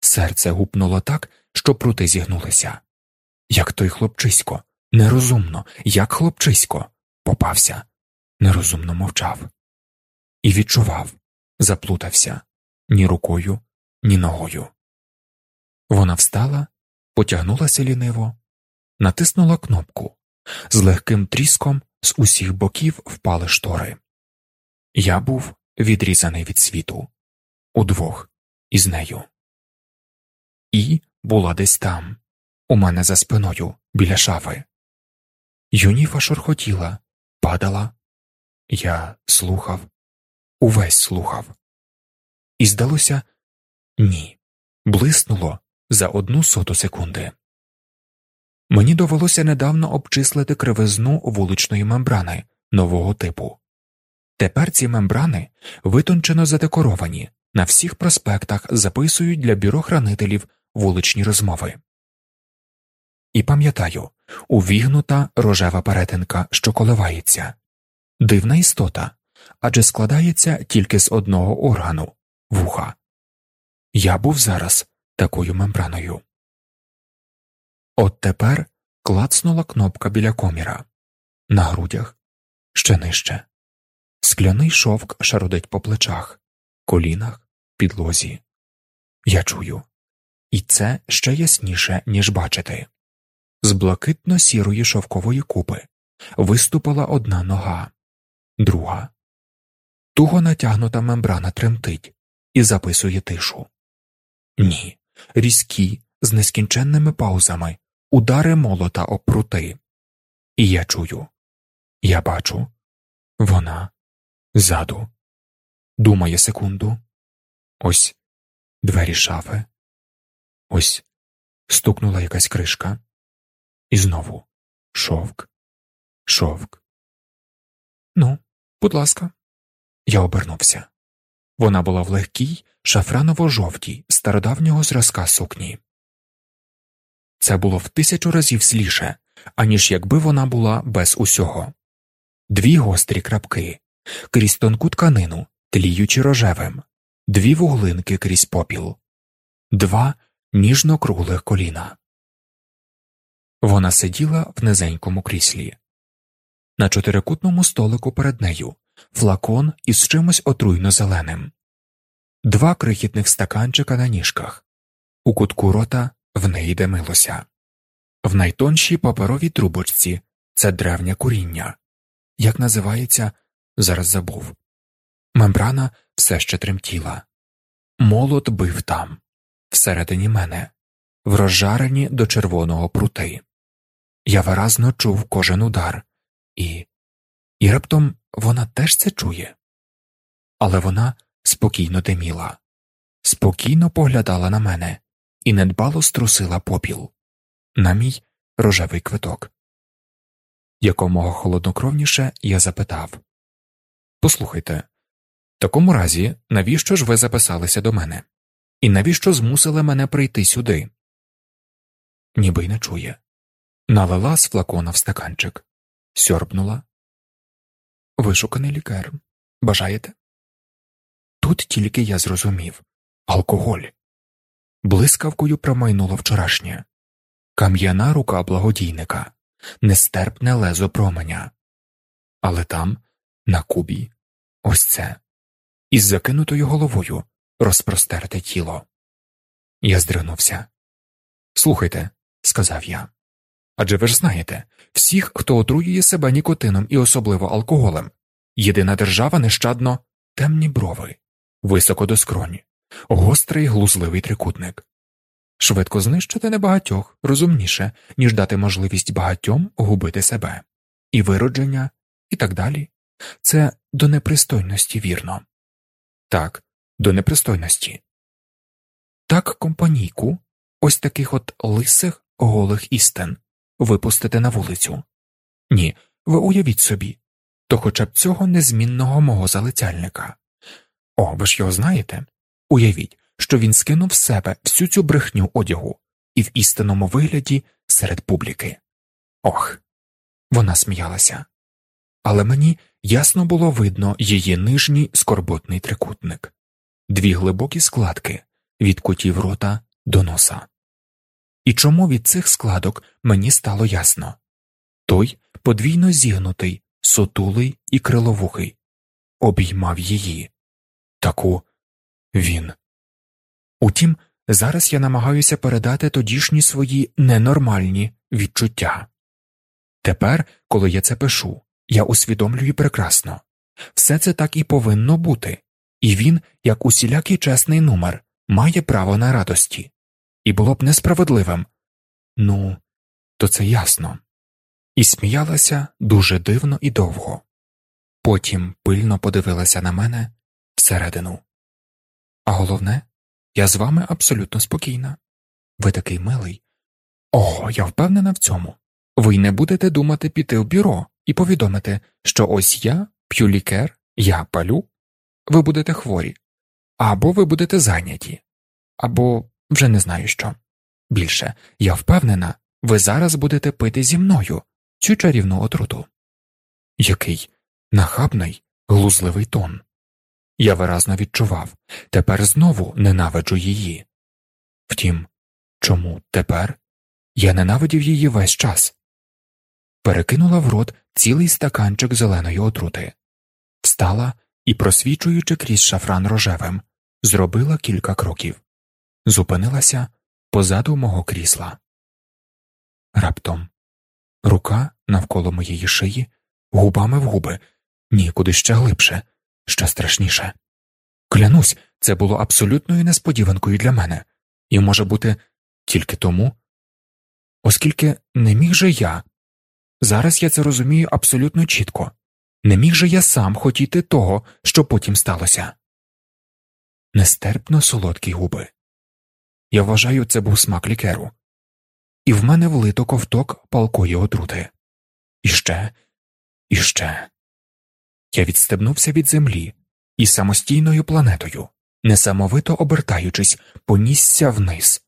Серце гупнуло так, що прути зігнулися. Як той хлопчисько, нерозумно, як хлопчисько, попався, нерозумно мовчав і відчував, заплутався ні рукою, ні ногою. Вона встала, потягнулася ліниво, натиснула кнопку, з легким тріском з усіх боків впали штори. Я був відрізаний від світу удвох із нею. І була десь там, у мене за спиною, біля шафи. Юніфа шорхотіла, падала. Я слухав, увесь слухав. І здалося ні, блиснуло за одну соту секунди. Мені довелося недавно обчислити кривизну вуличної мембрани нового типу. Тепер ці мембрани витончено задекоровані, на всіх проспектах записують для бюро хранителів вуличні розмови. І пам'ятаю увігнута рожева перетинка, що коливається, дивна істота, адже складається тільки з одного органу вуха. Я був зараз такою мембраною. От тепер клацнула кнопка біля коміра на грудях ще нижче. Скляний шовк шародить по плечах, колінах, підлозі. Я чую, і це ще ясніше, ніж бачити. З блакитно сірої шовкової купи виступила одна нога, друга. Туго натягнута мембрана тремтить і записує тишу. Ні, різкі, з нескінченними паузами, удари молота об прути. І я чую, я бачу, вона ззаду. Думає секунду. Ось двері шафи. Ось стукнула якась кришка. І знову шовк, шовк. Ну, будь ласка, я обернувся. Вона була в легкій, шафраново жовтій, стародавнього зразка сукні. Це було в тисячу разів сліше, аніж якби вона була без усього. Дві гострі крапки, крізь тонку тканину, тліючи рожевим, дві вуглинки крізь попіл, два ніжно круглих коліна. Вона сиділа в низенькому кріслі. На чотирикутному столику перед нею флакон із чимось отруйно зеленим, два крихітних стаканчика на ніжках, у кутку рота в неї димилося, в найтоншій паперовій трубочці це древнє куріння. Як називається, зараз забув. Мембрана все ще тремтіла. Молот бив там, всередині мене, в розжарені до червоного прути. Я виразно чув кожен удар, і і раптом вона теж це чує. Але вона спокійно диміла, спокійно поглядала на мене і недбало струсила попіл на мій рожевий квиток. Якомога холоднокровніше я запитав Послухайте, в такому разі, навіщо ж ви записалися до мене? І навіщо змусили мене прийти сюди? Ніби й не чує. Налила з флакона в стаканчик, сьорбнула. Вишуканий лікар. Бажаєте? Тут тільки я зрозумів алкоголь. Блискавкою промайнуло вчорашнє, кам'яна рука благодійника, нестерпне лезо променя. Але там, на кубі, ось це, із закинутою головою розпростерте тіло. Я здригнувся. Слухайте, сказав я. Адже ви ж знаєте, всіх, хто отруює себе нікотином і особливо алкоголем, єдина держава нещадно темні брови, високо до скроні, гострий глузливий трикутник. Швидко знищити небагатьох розумніше, ніж дати можливість багатьом губити себе, і виродження, і так далі. Це до непристойності вірно. Так, до непристойності. Так компанійку, ось таких от лисих голих істин, випустити на вулицю. Ні, ви уявіть собі, то хоча б цього незмінного мого залицяльника. О, ви ж його знаєте? Уявіть, що він скинув в себе всю цю брехню одягу і в істинному вигляді серед публіки. Ох, вона сміялася. Але мені ясно було видно її нижній скорботний трикутник, дві глибокі складки від кутів рота до носа. І чому від цих складок мені стало ясно той подвійно зігнутий, сотулий і криловухий, обіймав її. Таку він. Утім, зараз я намагаюся передати тодішні свої ненормальні відчуття. Тепер, коли я це пишу, я усвідомлюю прекрасно все це так і повинно бути, і він, як усілякий чесний номер, має право на радості, і було б несправедливим ну, то це ясно. І сміялася дуже дивно і довго. Потім пильно подивилася на мене всередину. А головне, я з вами абсолютно спокійна. Ви такий милий. О, я впевнена в цьому. Ви не будете думати піти в бюро і повідомити, що ось я п'ю лікер, я палю, ви будете хворі, або ви будете зайняті, або вже не знаю що. Більше, я впевнена, ви зараз будете пити зі мною цю чарівну отруту. Який нахабний, глузливий тон. Я виразно відчував тепер знову ненавиджу її. Втім, чому тепер я ненавидів її весь час? Перекинула в рот цілий стаканчик зеленої отрути, стала і, просвічуючи крізь шафран рожевим, зробила кілька кроків, зупинилася позаду мого крісла. Раптом рука навколо моєї шиї, губами в губи, ні, куди ще глибше, ще страшніше. Клянусь, це було абсолютною несподіванкою для мене, і може бути тільки тому, оскільки не міг же я. Зараз я це розумію абсолютно чітко, не міг же я сам хотіти того, що потім сталося. Нестерпно солодкі губи. Я вважаю, це був смак лікеру, і в мене влито ковток палкої отрути. І ще, і ще. Я відстебнувся від землі і самостійною планетою, несамовито обертаючись, понісся вниз,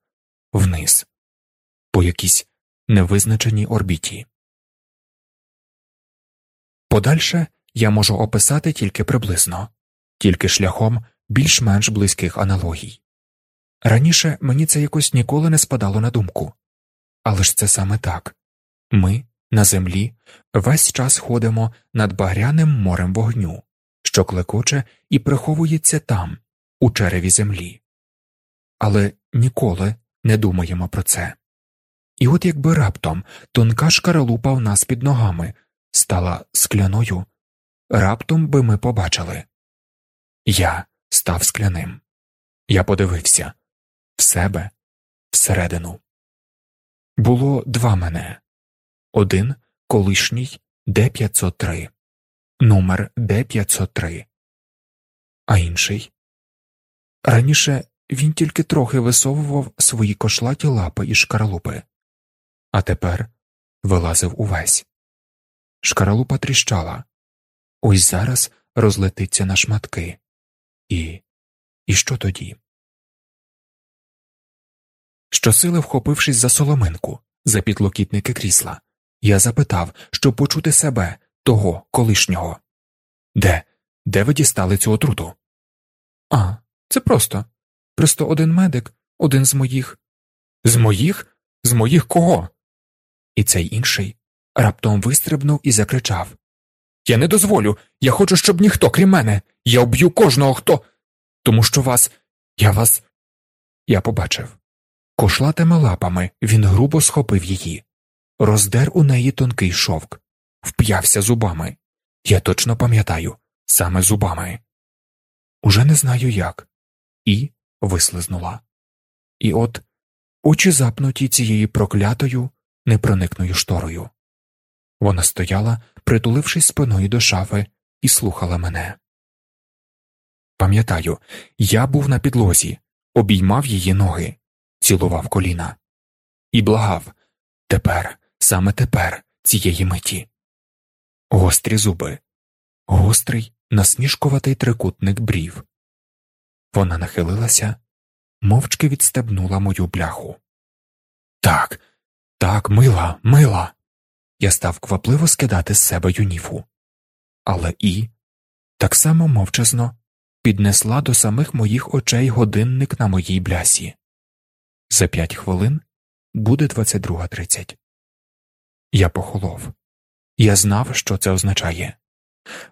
вниз, по якійсь невизначеній орбіті. Подальше я можу описати тільки приблизно, тільки шляхом більш-менш близьких аналогій. Раніше мені це якось ніколи не спадало на думку, але ж це саме так ми на землі весь час ходимо над багряним морем вогню, що клекоче і приховується там, у череві землі, але ніколи не думаємо про це. І от якби раптом тонка шкаралупа в нас під ногами стала скляною, раптом би ми побачили я став скляним. Я подивився в себе всередину. Було два мене один колишній Д 503 номер Д 503 а інший. Раніше він тільки трохи висовував свої кошлаті лапи із шкаралупи, а тепер вилазив увесь. Шкаралупа тріщала, ось зараз розлетиться на шматки. І І що тоді? Щосили вхопившись за соломинку, за підлокітники крісла, я запитав, щоб почути себе, того колишнього. Де? Де ви дістали цю отруту? А, це просто. Просто один медик, один з моїх. З моїх? З моїх кого? І цей інший раптом вистрибнув і закричав Я не дозволю. Я хочу, щоб ніхто, крім мене. Я об'ю кожного хто. Тому що вас. Я вас. Я побачив. Кошлатими лапами він грубо схопив її, роздер у неї тонкий шовк, вп'явся зубами. Я точно пам'ятаю, саме зубами. Уже не знаю як, і вислизнула. І от очі запнуті цією проклятою, непроникною шторою. Вона стояла, притулившись спиною до шафи, і слухала мене. Пам'ятаю, я був на підлозі, обіймав її ноги цілував коліна і благав тепер, саме тепер, цієї миті. Гострі зуби, гострий, насмішкуватий трикутник брів. Вона нахилилася, мовчки відстебнула мою бляху. Так, так, мила, мила. Я став квапливо скидати з себе юніфу, але і так само мовчазно піднесла до самих моїх очей годинник на моїй блясі. За п'ять хвилин буде 22.30. Я похолов. Я знав, що це означає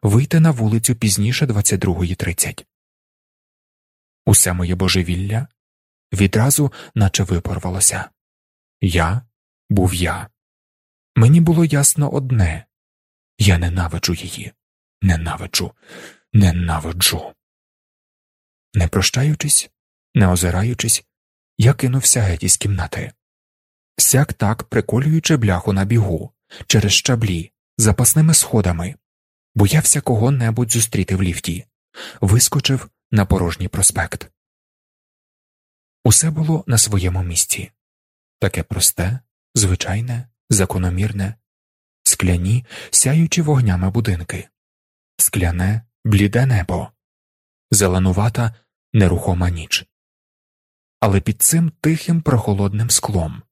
вийти на вулицю пізніше 22.30. Усе моє божевілля відразу наче випорвалося. Я був я. Мені було ясно одне я ненавиджу її, ненавиджу, ненавиджу. Не прощаючись, не озираючись, я кинувся геть із кімнати. Сяк так приколюючи бляху на бігу, через щаблі, запасними сходами, боявся кого небудь зустріти в ліфті, вискочив на порожній проспект. Усе було на своєму місці таке просте, звичайне, закономірне, скляні, сяючі вогнями будинки, скляне, бліде небо, зеленувата, нерухома ніч. Але під цим тихим прохолодним склом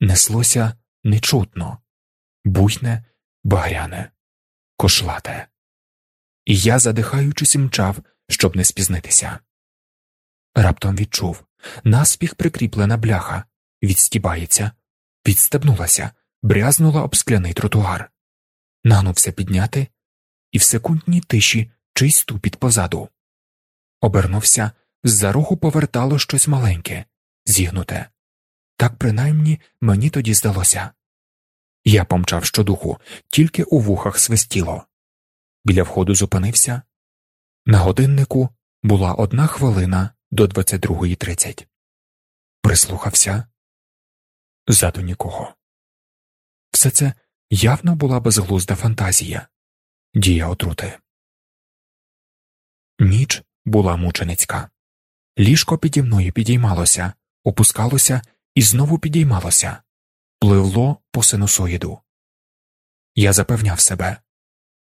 неслося нечутно, буйне, багряне, кошлате. І я, задихаючись, мчав, щоб не спізнитися. Раптом відчув. Наспіх прикріплена бляха, відстібається, підстебнулася, брязнула об скляний тротуар, нанувся підняти, і в секундній тиші чийсь тупіт позаду. Обернувся, з за рогу повертало щось маленьке, зігнуте. Так принаймні мені тоді здалося. Я помчав щодуху, тільки у вухах свистіло. Біля входу зупинився. На годиннику була одна хвилина до 22.30. Прислухався ззаду нікого. Все це явно була безглузда фантазія, дія отрути. Ніч була мученицька. Ліжко піді мною підіймалося, опускалося і знову підіймалося, пливло по синусоїду. Я запевняв себе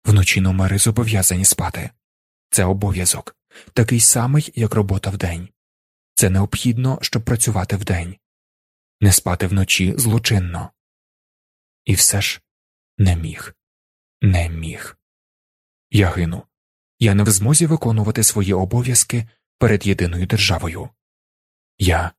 вночі номери зобов'язані спати. Це обов'язок, такий самий, як робота вдень. Це необхідно, щоб працювати вдень, не спати вночі злочинно. І все ж не міг, не міг. Я гину. Я не в змозі виконувати свої обов'язки перед єдиною державою. Я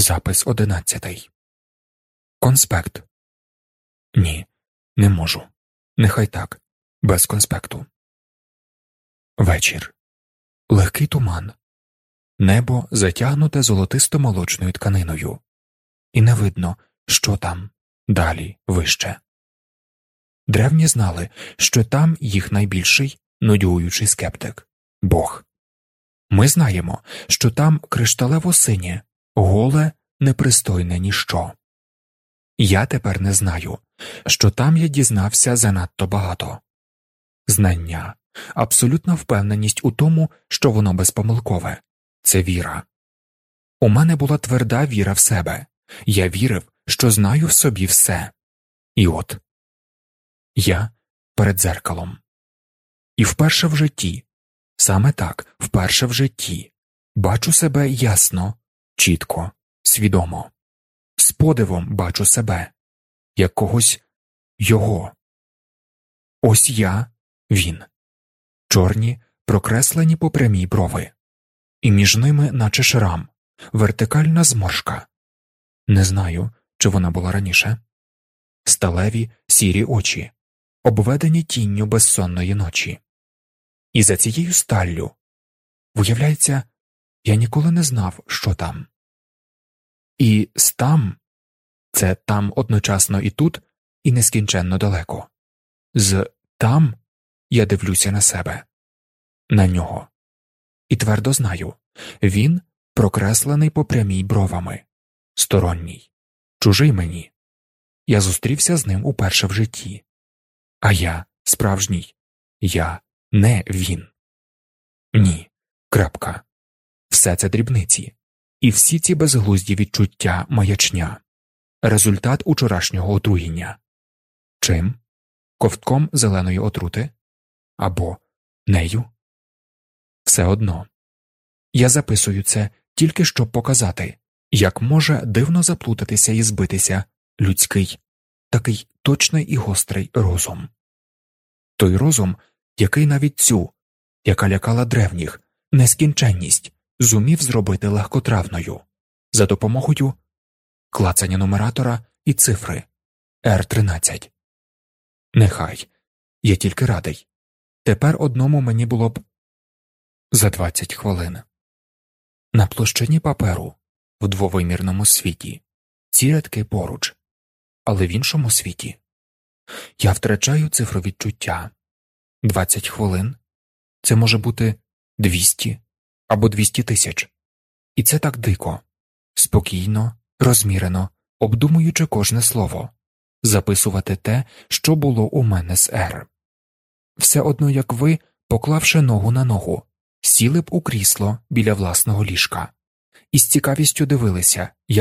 Запис одинадцятий. Конспект. Ні, не можу. Нехай так. Без конспекту. Вечір. Легкий туман. Небо затягнуте золотисто молочною тканиною. І не видно, що там далі вище. Древні знали, що там їх найбільший нудьгуючий скептик Бог. Ми знаємо, що там кришталево синє голе, непристойне ніщо. Я тепер не знаю, що там я дізнався занадто багато знання, абсолютна впевненість у тому, що воно безпомилкове це віра. У мене була тверда віра в себе, я вірив, що знаю в собі все. І от я перед дзеркалом. І вперше в житті, саме так, вперше в житті, бачу себе ясно, чітко, свідомо, з подивом бачу себе, як когось його. Ось я, він, чорні, прокреслені по прямій брови, і між ними, наче шрам, вертикальна зморшка. Не знаю, чи вона була раніше, сталеві сірі очі, обведені тінню безсонної ночі. І за цією сталлю, виявляється, я ніколи не знав, що там. І стам це там одночасно і тут, і нескінченно далеко. З там я дивлюся на себе, на нього, і твердо знаю він прокреслений по прямій бровами, сторонній, чужий мені. Я зустрівся з ним уперше в житті, а я справжній, я не він. Ні. Крапка. Все це дрібниці, і всі ці безглузді відчуття маячня, результат учорашнього отруєння. Чим? Ковтком зеленої отрути? Або нею? Все одно. Я записую це тільки щоб показати, як може дивно заплутатися і збитися людський, такий точний і гострий розум. Той розум, який навіть цю, яка лякала древніх, нескінченність зумів зробити легкотравною за допомогою клацання нумератора і цифри Р 13 Нехай. Я тільки радий. Тепер одному мені було б за 20 хвилин. На площині паперу в двовимірному світі ці рядки поруч, але в іншому світі. Я втрачаю цифру відчуття. 20 хвилин це може бути 200 або 200 тисяч, і це так дико, спокійно, розмірено, обдумуючи кожне слово, записувати те, що було у мене з Р. Все одно як ви, поклавши ногу на ногу, сіли б у крісло біля власного ліжка, і з цікавістю дивилися, як